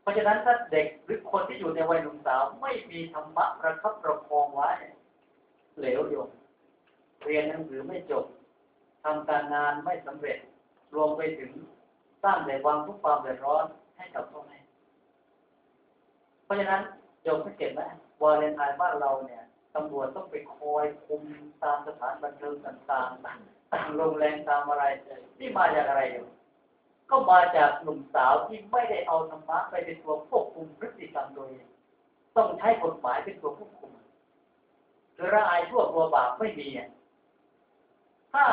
เพราะฉะนั้นถ้าเด็กหรือคนที่อยู่ในวัยหนุ่มสาวไม่มีธรรมะประคับประคองไว้ เหลวโยมเรียนหนังสือไม่จบ ทำการงานไม่สำเร็จ รวมไปถึงสร้างแต่ความทุกข์ความเดือดร้อนให้กับพ่อแม่เพราะฉะนั้นโยมสังเกตไหมวาเลนไทน์บ้านเราเนี่ยตำรวจต้องไปคอยคุมตามสถานบันเทิงต่างๆตามโรงแรมตามอะไรนี่มาจากอะไรอยู่ก็มาจากหนุ่มสาวที่ไม่ได้เอาธรรมะไปเป็นตัวควบคุมพฤติกรรมตัวเองต้องใช้กฎหมายเป็นตัวควบคุมคือละอายชั่วกลัวบาปไม่มีถ้า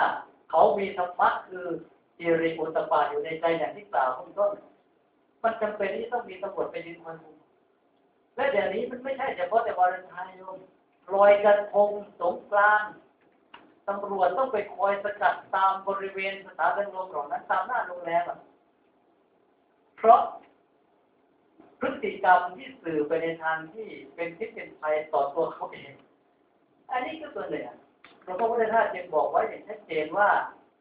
เขามีธรรมะคือจริอุตปาอยู่ในใจอย่างที่กล่าวข้างต้นมันจำเป็นที่ต้องมีตำรวจไปยืนคอยคุมและเดี๋ยวนี้มันไม่ใช่เฉพาะแต่วาเลนไทน์โยมลอยกระทงสงกรานต์ตำรวจต้องไปคอยสกัดตามบริเวณสถานบันเหล่านั้นตามหน้าโรงแรมอะเพราะพฤติกรรมที่สื่อไปในทางที่เป็นพิษเป็นภัยต่อตัวเขาเอง อันนี้ก็ตัวหนึ่ง หลวงพ่อพุทธทาจึงบอกไว้อย่างชัดเจนว่า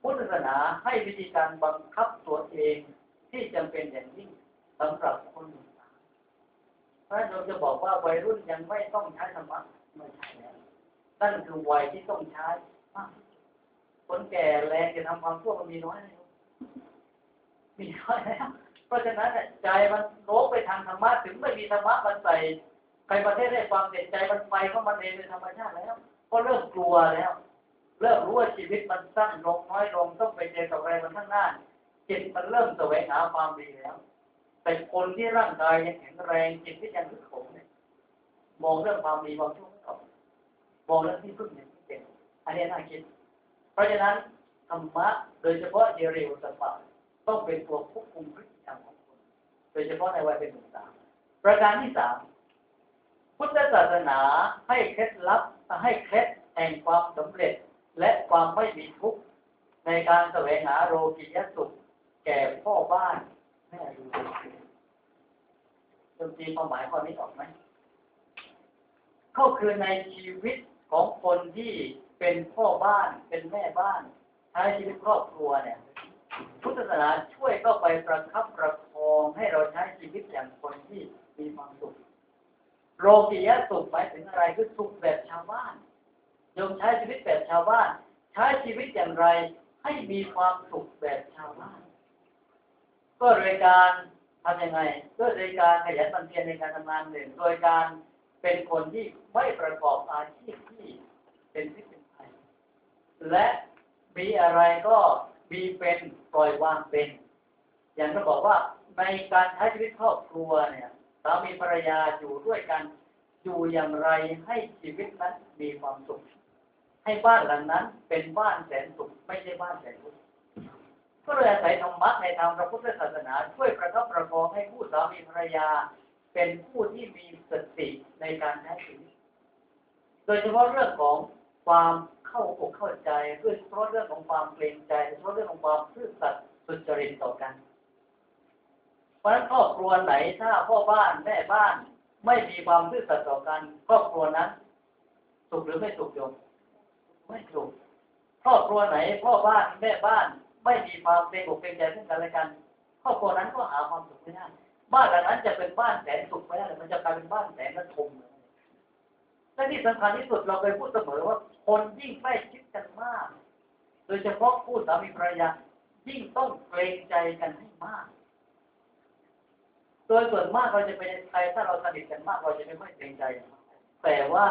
พุทธศาสนาให้วิธีการบังคับตัวเองที่จำเป็นอย่างยิ่งสำหรับคนหนุ่มสาวถ้าเราจะบอกว่าวัยรุ่นยังไม่ต้องใช้ธรรมะไม่ใช่แล้วนั่นคือวัยที่ต้องใช้มากคนแก่แรงจะทำความชั่วมันมีน้อยนะมีน้อยแล้วเพราะฉะนั้นใจมันโน้มไปทางธรรมะถึงไม่มีธรรมะมันใส่ใครประเทศได้ความเด็ดใจมันไปเข้ามันเองเป็นธรรมชาติแล้ว ก็เริ่มกลัวแล้ว เริ่มรู้ว่าชีวิตมันสั้นลงน้อยลงต้องไปเจอกับอะไรมันข้างหน้าจิตมันเริ่มแสวงหาความดีแล้ว แต่คนที่ร่างกายยังแข็งแรงจิตที่ยังรึกโขมเนี่ยมองเรื่องความดีความชั่วไม่ออกมองเรื่องที่พึ่งอย่างที่เป็นอันนี้น่าคิด เพราะฉะนั้นธรรมะโดยเฉพาะเยเรวสัมปะต้องเป็นตัวควบคุมพฤติกรรมของคน โดยเฉพาะในวัยเป็นหนุ่มสาวประการที่สาม พุทธศาสนาให้เคล็ดลับให้เคล็ดแห่งความสำเร็จและความไม่มีทุกข์ในการแสวงหาโลกิยสุข แก่พ่อบ้านแม่ดูดนตรีความหมายข้อนี้ออกไหมก็คือในชีวิตของคนที่เป็นพ่อบ้านเป็นแม่บ้านใช้ชีวิตครอบครัวเนี่ย พุทธศาสนาช่วยเข้าไปประคับประคองให้เราใช้ชีวิตอย่างคนที่มีความสุข โลกียะสุขหมายถึงอะไรคือสุขแบบชาวบ้านยมใช้ชีวิตแบบชาวบ้าน ใช้ชีวิตอย่างไรให้มีความสุขแบบชาวบ้าน ก็โดยการทำยังไงก็โดยการขยันหมั่นเพียรในการทำงานหนึ่งโดยการเป็นคนที่ไม่ประกอบอาชีพที่เป็นพิษเป็นภัยและมีอะไรก็มีเป็นปล่อยวางเป็น อย่างที่บอกว่าในการใช้ชีวิตครอบครัวเนี่ยามีภรรยาอยู่ด้วยกัน อยู่อย่างไรให้ชีวิตนั้นมีความสุข ให้บ้านหลังนั้นเป็นบ้านแสนสุขไม่ใช่บ้านแสนทุกข์ก็เลยอาศัยธรรมะในทางพระพุทธศาสนา ช่วยประคับประคองให้คู่สามีภรรยา เป็นผู้ที่มีสติในการใช้ชีวิตโดยเฉพาะเรื่องของความเข้าอกเข้าใจโดยเฉพาะเรื่องของความเกรงใจเฉพาะเรื่องของความซื่อสัตย์สุจริตต่อกัน ราะฉะนั้นครอบครัวไหนถ้าพ่อบ้านแม่บ้าน ไม่มีความซื่อสัตย์ต่อกันครอบครัวนั้นสุขหรือไม่สุขโยมไม่สุขครอบครัวไหน พ่อบ้านแม่บ้าน ไม่มีความเกรงอกเกรงใจซึ่งกันและกันครอบครัวนั้นก็หาความสุขไม่ได้บ้านหลังนั้นจะเป็นบ้านแสนสุขไม่ได้มันจะกลายเป็นบ้านแสนระทมและที่สำคัญที่สุดเราเคยพูดเสมอว่า คนยิ่งใกล้ชิดกันมาก โดยเฉพาะคู่สามีภรรยายิ่งต้องเกรงใจกันให้มาก โดยส่วนมากเราจะเป็นใครถ้าเราสนิทกันมากเราจะไม่ค่อยเกรงใจ แต่ว่า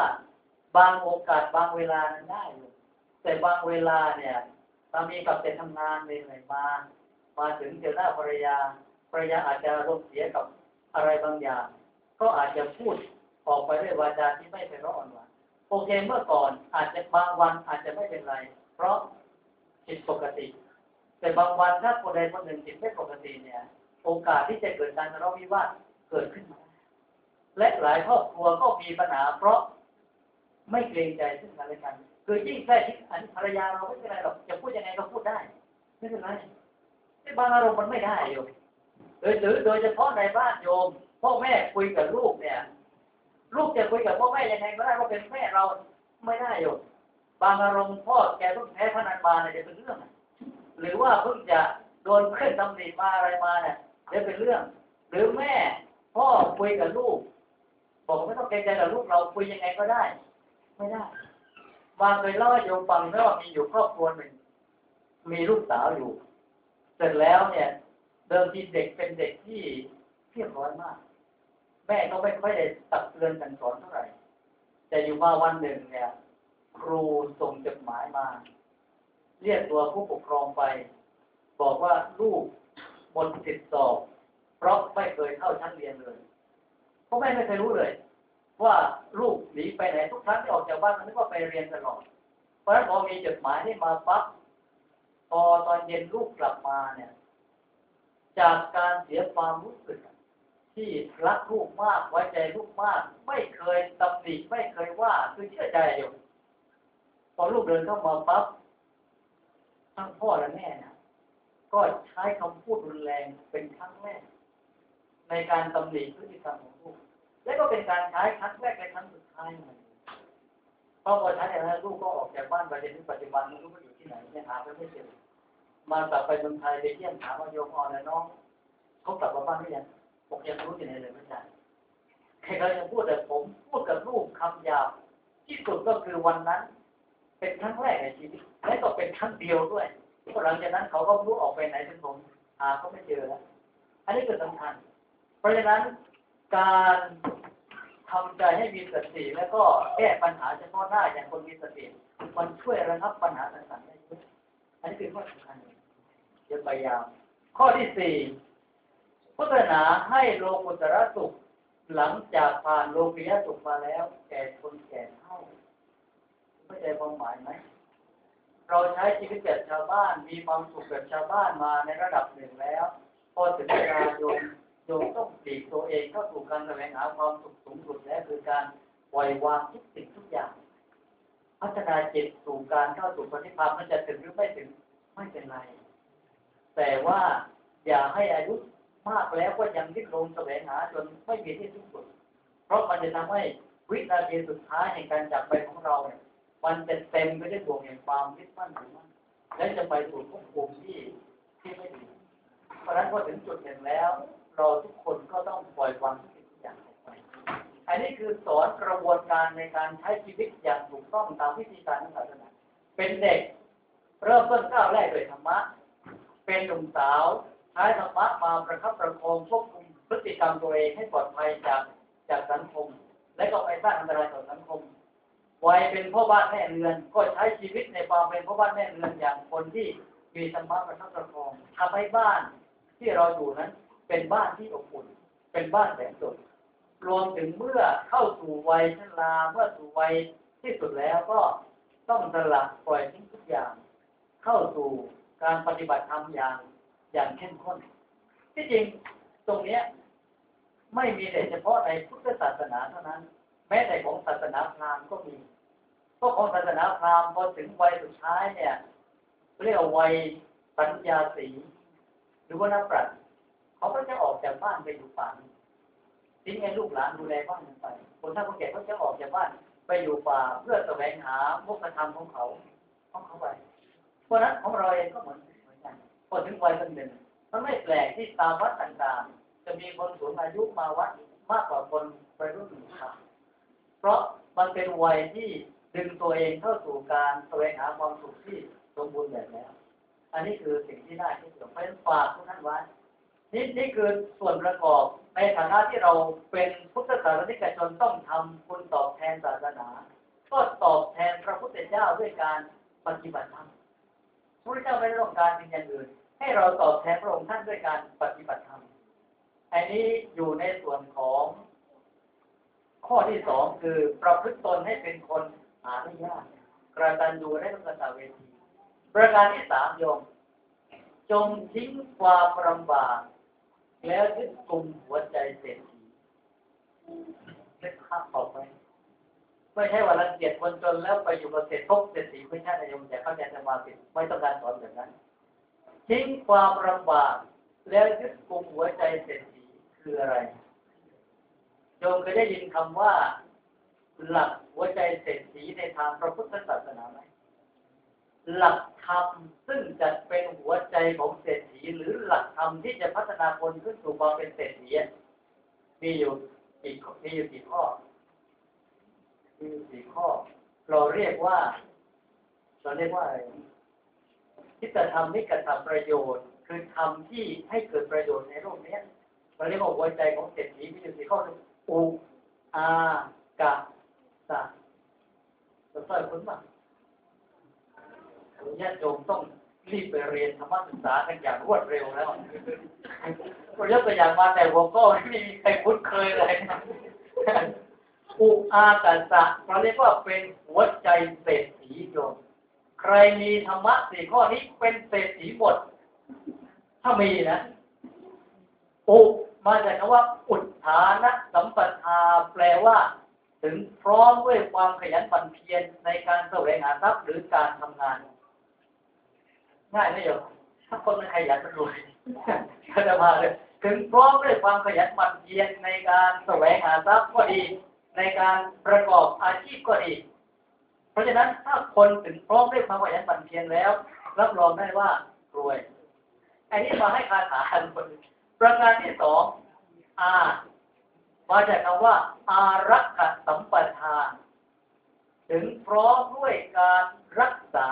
บางโอกาสบางเวลานั้นได้ แต่บางเวลาเนี่ยสามีกลับไปทำงานเหนื่อยมา มาถึงเจอหน้าภรรยาภรรยาอาจจะรมณ์เสียกับอะไรบางอย่าง ก็อาจจะพูดออกไปด้วยวาจาที่ไม่เป็นร้อนหวานโอเคเมื่อก่อนอาจจะบางวันอาจจะไม่เป็นไร เพราะผิดปกติ แต่บางวันถ้าคนใดคนหนึ่งจิตไม่ปกติเนี่ย โอกาสที่จะเกิดการทะเลาะวิวาทเกิดขึ้นมาและหลายครอบครัวก็มีปัญหาเพราะไม่เกรงใจซึ่งกันและกันคือยิ่งใกล้ชิดอันภรรยาเราไม่เป็นไรหรอกจะพูดยังไงก็พูดได้ไม่เป็นไรที่บางอารมณ์มันไม่ได้โยมโดยหรือโดยเฉพาะในบ้านโยมพ่อแม่คุยกับลูกเนี่ย ลูกจะคุยกับพ่อแม่ยังไงก็ได้ว่าเป็นแม่เราไม่ได้โยมบางอารมณ์พ่อแกเพิ่งแพ้พนันมาเนี่ยจะเป็นเรื่อง หรือว่าเพิ่งจะโดนเพื่อนตำหนิมาอะไรมาเนี่ย เดี๋ยวเป็นเรื่อง หรือแม่พ่อคุยกับลูก บอกไม่ต้องเกรงใจกับลูกเราคุยยังไงก็ได้ ไม่ได้มาเคยเล่าให้โยมฟังว่ามีอยู่ครอบครัวหนึ่ง มีลูกสาวอยู่ เสร็จแล้วเนี่ย เดิมทีเด็กเป็นเด็กที่เพียบร้อยมาก แม่ก็ไม่ค่อยได้ตักเตือนกันสอนเท่าไหร่ แต่อยู่มาวันหนึ่งเนี่ยครูส่งจดหมายมา เรียกตัวผู้ปกครองไป บอกว่าลูก หมดสิทธิสอบ เพราะไม่เคยเข้าชั้นเรียนเลยเพราะแม่ไม่เคยรู้เลย ว่าลูกหนีไปไหนทุกครั้งที่ออกจากบ้านมันนึกว่าไปเรียนตลอด เพราะฉะนั้นพอมีจดหมายนี่มาปั๊บพอตอนเย็นลูกกลับมาเนี่ย จากการเสียความรู้สึกที่รักลูกมากไว้ใจลูกมาก ไม่เคยตำหนิไม่เคยว่าคือเชื่อใจอยู่พอลูกเดินเข้ามาปั๊บทั้งพ่อและแม่เนี่ย ก็ใช้คำพูดรุนแรงเป็นครั้งแรก ในการตำหนิพฤติกรรมของลูก และก็เป็นการใช้ครั้งแรกและครั้งสุดท้ายเหมือนพราะพอใช้อย่างนั้นลูกก็ออกจากบ้านไปจนถึงปัจจุบันลูกก็อยู่ที่ไหนเนี่ยหาไม่เจอมากลับไปเมืองไทยไปเยี่ยมถามว่าโยมอ่อนแล้วน้องเขากลับมาบ้านหรือยังผมยังรู้อยู่ในเลยไม่ใช่ใครก็ยังพูดแต่ผมพูดกับลูกคำหยาบที่สุดก็คือวันนั้น เป็นครั้งแรกในชีวิตและก็เป็นครั้งเดียวด้วย พราะหลังจากนั้นเขาก็รู้ออกไปไหนเป็นผมหาเขาไม่เจอแล้ว อันนี้คือสำคัญ เพราะฉะนั้นการทำใจให้มีสติแล้วก็แก้ปัญหาเฉพาะหน้าอย่างคนมีสติมันช่วยระงับปัญหาต่างๆได้เยอะอันนี้คือข้อสำคัญเดี๋ยวไปยาว ข้อที่สี่พุทธศาสนาให้โลกุตระสุขหลังจากผ่านโลกียสุขมาแล้ว แก่คนแก่เท่าเข้าใจความหมายไหม เราใช้ชีวิตแบบชาวบ้าน มีความสุขแบบชาวบ้านมาในระดับหนึ่งแล้ว พอถึงเวลาโยมโยมต้องปลีกตัวเองเข้าสู่การแสวงหาความสุขสูงสุดและคือการปล่อยวางทุกสิ่งทุกอย่าง พัฒนาจิตสู่การเข้าสู่ปฏิภาณมันจะถึงหรือไม่ถึงไม่เป็นไร แต่ว่าอย่าให้อายุมากแล้วก็ยังดิ้นรนแสวงหาจนไม่มีที่สิ้นสุด เพราะมันจะทำให้วินาทีสุดท้ายในการจากไปของเราเนี่ย มันจะเต็มไปด้วยดวงแห่งความยึดมั่นถือมั่นและจะไปสู่ภพภูมิที่ที่ไม่ดี เพราะฉะนั้นพอถึงจุดหนึ่งแล้ว เราทุกคนก็ต้องปล่อยวางทุกสิ่งทุกอย่างไป อันนี้คือสอนกระบวนการในการใช้ชีวิตอย่างถูกต้องตามวิธีการของศาสนาเป็นเด็กเริ่มต้นก้าวแรกโดยธรรมะ เป็นหนุ่มสาวใช้ธรรมะมาประคับประคองควบคุมพฤติกรรมตัวเองให้ปลอดภัยจากจากสังคม และก็ไปสร้างอันตรายต่อสังคม วัยเป็นพ่อบ้านแม่เรือน ก็ใช้ชีวิตในความเป็นพ่อบ้านแม่เรือนอย่างคนที่มีธรรมะประคับประคองทำให้บ้านที่เราอยู่นั้น เป็นบ้านที่อบอุ่น เป็นบ้านแสนสุขรวมถึงเมื่อเข้าสู่วัยชราเมื่อสู่วัยที่สุดแล้วก็ต้องสละปล่อยทิ้งทุกอย่าง เข้าสู่การปฏิบัติธรรมอย่างอย่างเข้มข้น ที่จริงตรงเนี้ยไม่มีแต่เฉพาะในพุทธศาสนาเท่านั้น แม้แต่ของศาสนาพราหมณ์ก็มี พราะของศาสนาพราหมณ์พอถึงวัยสุดท้ายเนี่ยเรียกวัยปัญญาสีหรือว่านักปราชญ์เขาก็จะออกจากบ้านไปอยู่ป่าทิ้งให้ลูกหลานดูแลบ้านกันไป คนถ้าคนแก่เขาจะออกจากบ้านไปอยู่ป่าเพื่อแสวงหามุขธรรมของเขาของเขาไปเพราะนั้นของเราเองก็เหมือนเหมือนกันพอถึงวัยคนหนึ่งมันไม่แปลกที่ตามวัดต่างๆ จะมีคนสูงอายุมาวัดมากกว่าคนวัยรุ่นหนุ่มสาวเพราะมันเป็นวัยที่ ดึงตัวเองเข้าสู่การแสวงหาความสุขที่สมบูรณ์แบบแล้ว อันนี้คือสิ่งที่ได้ที่สุดเพราะฉะนั้นฝากทุกท่านไว้นี่นี่คือส่วนประกอบในฐานะที่เราเป็นพุทธศาสนิกชนต้องทำคุณตอบแทนศาสนา ก็ตอบแทนพระพุทธเจ้าด้วยการปฏิบัติธรรมพระพุทธเจ้าไม่ได้ต้องการสิ่งอย่างอื่น ให้เราตอบแทนพระองค์ท่านด้วยการปฏิบัติธรรมอันนี้อยู่ในส่วนของ ข้อที่สองคือประพฤติตนให้เป็นคน หาไม่ยากกระตันยูได้ต้องกระตาเวที ประการที่สามโยม จงทิ้งความลำบากแล้วยึดกลุ่มหัวใจเศรษฐีนึกภาพออกไหมไม่ใช่ว่ารังเกียจคนจนแล้วไปอยู่กับเศรษฐกเศรษฐีไม่ใช่นะโยมอย่เข้าใจจะมาผิดไม่ต้องการสอนแบบนั้นทิ้งความลำบากแล้วยึดกลุ่มหัวใจเศรษฐีคืออะไรโยมเคยได้ยินคำว่า หลักหัวใจเศรษฐีในทางพระพุทธศาสนาไหมหลักธรรมซึ่งจะเป็นหัวใจของเศรษฐีหรือหลักธรรมที่จะพัฒนาคนขึ้นสู่ความเป็นเศรษฐีมีอยู่กี่มีอยู่กี่ข้อมีอยู่สี่ข้อ เราเรียกว่า เราเรียกว่าอะไรทิฏฐธรรมนิกระทำประโยชน์ คือธรรมที่ให้เกิดประโยชน์ในโลกนี้เราเรียกว่าหัวใจของเศรษฐีมีอยู่สี่ข้ออุอา กะ สะเราสร้อยคุณบ้างญาติโยมต้องรีบไปเรียนธรรมศึกษากันอย่างรวดเร็วแล้วก็ยกตัวอย่างมาแต่หัวข้อไม่มีใครคุ้นเคยเลยอุอากาสะเราเรียกว่าเป็นหัวใจเศรษฐีโยม ใครมีธรรมะสี่ข้อนี้เป็นเศรษฐีหมด ถ้ามีนะอุมาจากคำว่าอุทานะสัมปทาแปลว่า ถึงพร้อมด้วยความขยันหมั่นเพียรในการแสวงหาทรัพย์หรือการทำงาน ง่ายไหมโยมถ้าคนมันขยันมันรวยก็จะมาเลยถึงพร้อมด้วยความขยันหมั่นเพียรในการแสวงหาทรัพย์ก็ดี ในการประกอบอาชีพก็ดี เพราะฉะนั้นถ้าคนถึงพร้อมด้วยความขยันหมั่นเพียรแล้ว รับรองได้ว่ารวยไอันนี้มาให้คาถาคนประการที่สองอา มาจากคำว่า อารักขสัมปทานถึงพร้อมด้วยการรักษา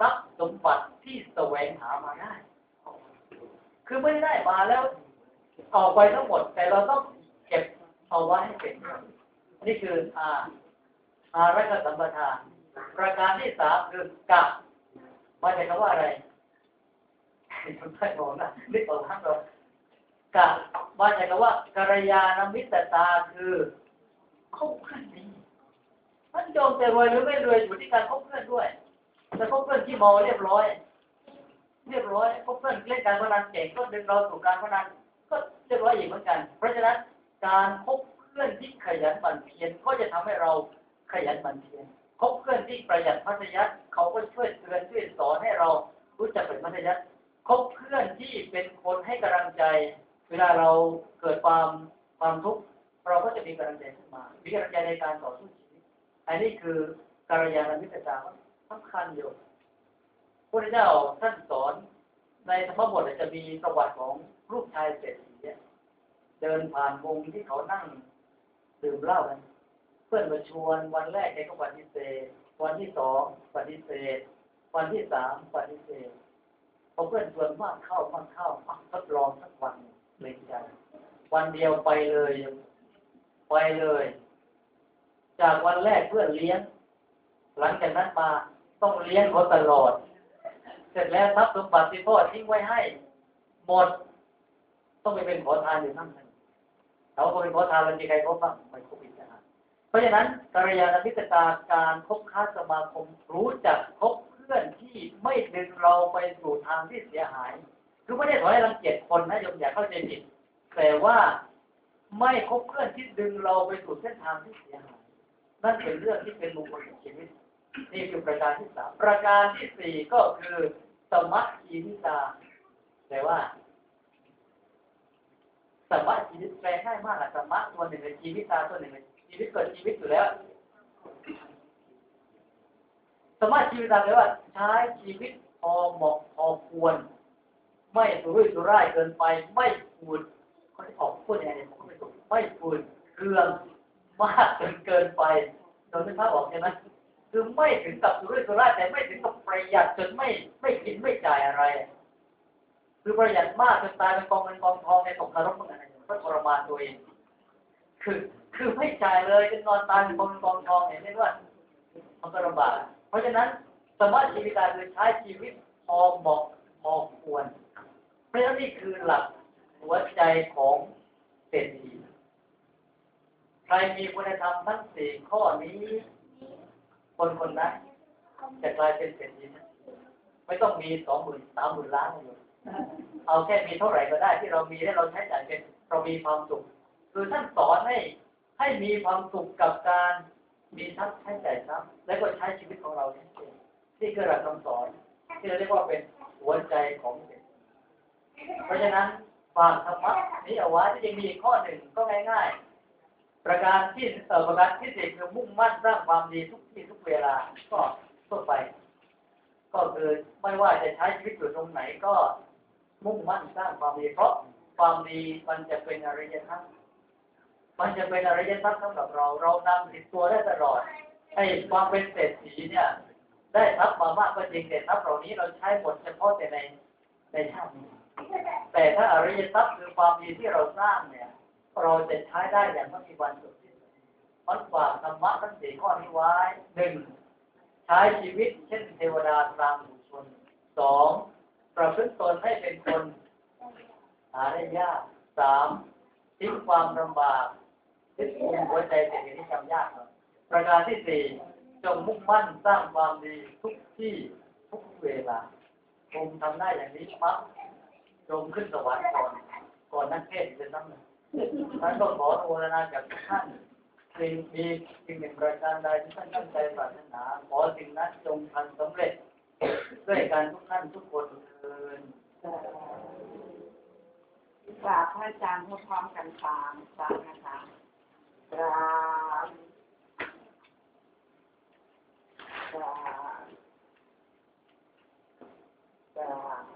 ทรัพย์สมบัติที่แสวงหามาได้ คือไม่ได้มาแล้วเอาไปทั้งหมด แต่เราต้องเก็บเอาไว้ให้เป็นนี่คืออาอารักขสัมปทานประการที่สามคือกะมาจากคำว่าอะไรคุณท่านบอกนะนึกออกทั้งเรา กะมาจากคำว่ากัลยาณมิตรตาคือคบเพื่อนดีท่านโยมจะรวยหรือไม่รวยอยู่ที่การคบเพื่อนด้วยแต่คบเพื่อนที่มาเรียบร้อย เรียบร้อยคบเพื่อนเล่นการพนันเก่งก็ดึงเราสู่การพนันก็เรียบร้อยอีกเหมือนกัน เพราะฉะนั้นการคบเพื่อนที่ขยันหมั่นเพียรก็จะทำให้เราขยันหมั่นเพียรคบเพื่อนที่ประหยัดมัธยัติเขาก็ช่วยเตือนช่วยสอนให้เรารู้จักเป็นมัธยัติคบเพื่อนที่เป็นคนให้กำลังใจ เวลาเราเกิดความความทุกข์เราก็จะมีกำลังใจขึ้นมา มีกำลังใจในการต่อสู้ชีวิตอันนี้คือการยานมิตรตาสำคัญอยู่พระเจ้าท่านสอนในธรรมบทจะมีประวัติของลูกชายเศรษฐีเดินผ่านวงที่เขานั่งดื่มเหล้ากันเพื่อนมาชวนวันแรกแกก็ปฏิเสธวันที่สองปฏิเสธ วันที่สามปฏิเสธพอเพื่อนชวนมากเข้ามากเข้าอะทดลองสักวันเล็ง ใจวันเดียวไปเลย ไปเลย จากวันแรกเพื่อนเลี้ยง หลังจากนั้นมาต้องเลี้ยงเขาตลอด เสร็จแล้วทรัพย์สมบัติที่พ่อทิ้งไว้ให้ หมด ต้องไปเป็นขอทานอยู่นั่นเองแต่ว่าพอเป็นขอทานเราจะใครเขาบ้างไม่ครบอีกนะเพราะฉะนั้นกัลยาณมิตรตาการคบค้าสมาคมรู้จักคบเพื่อนที่ไม่ดึงเราไปสู่ทางที่เสียหาย คือไม่ได้ขอให้รังเกียจคนนะโยมอย่าเข้าใจผิดแต่ว่าไม่คบเพื่อนที่ดึงเราไปสู่เส้นทางที่เสียหายนั่นเป็นเรื่องที่เป็นมงคลของชีวิตนี่คือประการที่สามประการที่สี่ก็คือสมัคคีนิตาแปลว่าสมัคชีวิตแปลง่ายมากอะสมัคตัวหนึ่งในชีวิตตาตัวหนึ่งในชีวิตเกิดชีวิตอยู่แล้วสมัคชีวิตตาแปลว่าใช้ชีวิตพอเหมาะพอควร ไม่สุรุ่ยสุร่ายเกินไป ไม่ฟูดเขาจะออกพูดเนี่ยผมไม่ถูกไม่ฟูดเครื่องมากจนเกินไปโดนนึกภาพออกใช่ไหมคือไม่ถึงกับสุรุ่ยสุร่ายแต่ไม่ถึงกับประหยัดจนไม่ไม่กินไม่จ่ายอะไร คือประหยัดมากจนตายเป็นกองเงินกองทองในตกนรกเหมือนกันก็ทรมานตัวเองคือคือไม่จ่ายเลยจนนอนตายเป็นกองเงินกองทองเห็นไหมว่ามันก็ลำบากเพราะฉะนั้นสมาชีวิตการคือใช้ชีวิตพอเหมาะพอควร ราะฉะนั้นนี่คือหลักหัวใจของเศรษฐีใครมีคุณธรรมทั้งสี่ข้อนี้ คนคนนั้นจะกลายเป็นเศรษฐีทันทีไม่ต้องมีสองหมื่นสามหมื่นล้านเลยเอาแค่มีเท่าไหร่ก็ได้ที่เรามีและเราใช้จ่ายเป็นเรามีความสุขคือท่านสอนให้ให้มีความสุขกับการมีทรัพย์ใช้จ่ายทรัพย์และก็ใช้ชีวิตของเราเองนี่คือหลักคำสอนที่เราเรียกว่าเป็นหัวใจของเศรษ เพราะฉะนั้นฝากธรรมะนี้เอาไว้ที่ยังมีอีกข้อหนึ่งก็ง่ายๆ ประการที่เอ่อประการที่สี่คือมุ่งมั่นสร้างความดีทุกที่ทุกเวลา ก็ทั่วไป ก็คือไม่ว่าจะใช้ชีวิตอยู่ตรงไหนก็มุ่งมั่นสร้างความดีเพราะความดีมันจะเป็นอริยธรรมมันจะเป็นอริยธรรมสำหรับเรา เรานำติดตัวได้ตลอดไอ้ความเป็นเศรษฐีเนี่ย ได้ทรัพย์มามากก็จริงแต่ทรัพย์เหล่านี้เราใช้หมดเฉพาะแต่ในในชาตินี้ แต่ถ้าอริยทรัพย์คือความดีที่เราสร้างเนี่ยเราจะใช้ได้อย่างไม่มีวันสุดสิ้นมันฝากธรรมะทั้งสี่ข้อนี้ไว้หนึ่งใช้ชีวิตเช่นเทวดาตามหมู่ชนสองประพฤติตนให้เป็นคนหาได้ยากสามทิ้งความลำบากทิ้งภูมิหัวใจเด็กที่ทำยากหน่อยประการที่สี่จงมุ่งมั่นสร้างความดีทุกที่ทุกเวลาภูมิทำได้อย่างนี้ปั๊บ จงขึ้นสวรรค์ก่อน ก่อนนักเทศน์จะต้องท่านก็ขอโทษนาจากทุกท่านสิ่งมีสิ่งหนึ่งประการใดที่ท่านตั้งใจปรารถนาขอสิ่งนั้นจงทันสำเร็จ ด้วยการทุกท่านทุกคนเทินกราบพระอาจารย์พร้อมกันสามครั้งนะคะกราบกราบกราบ